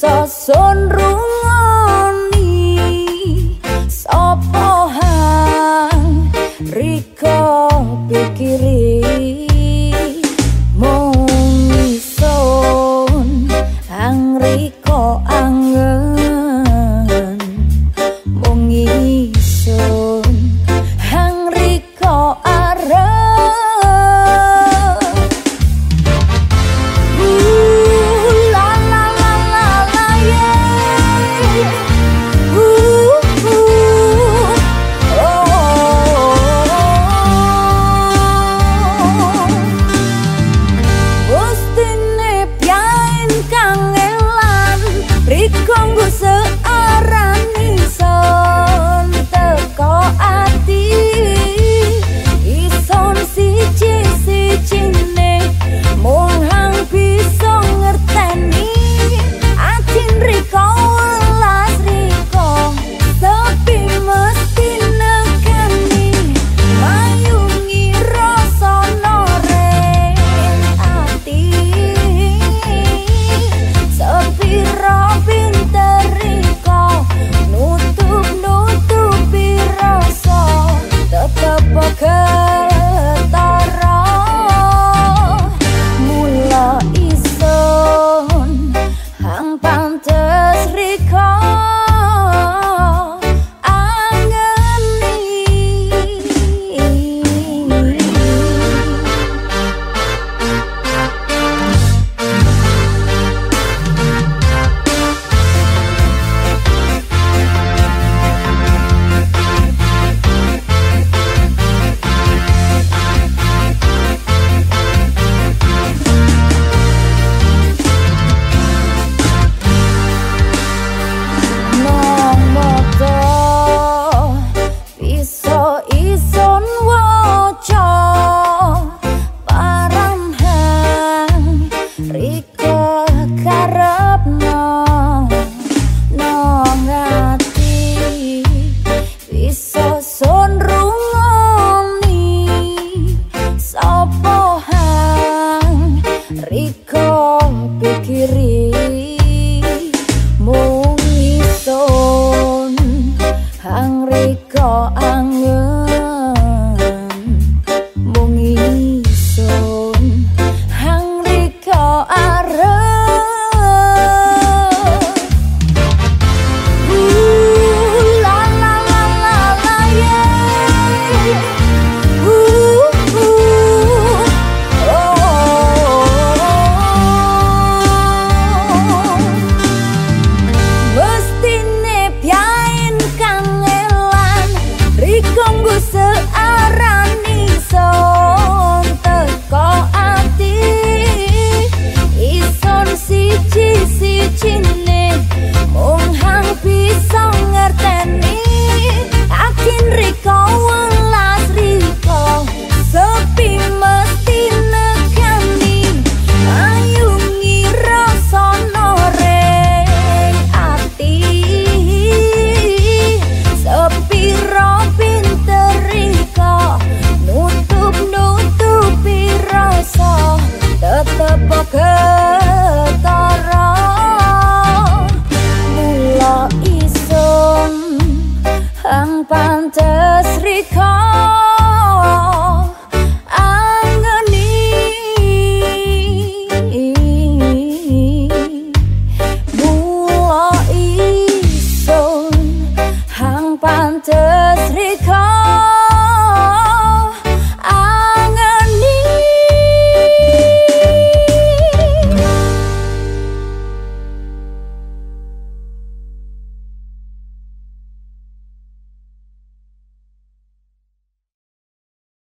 sasun rungo pantas recall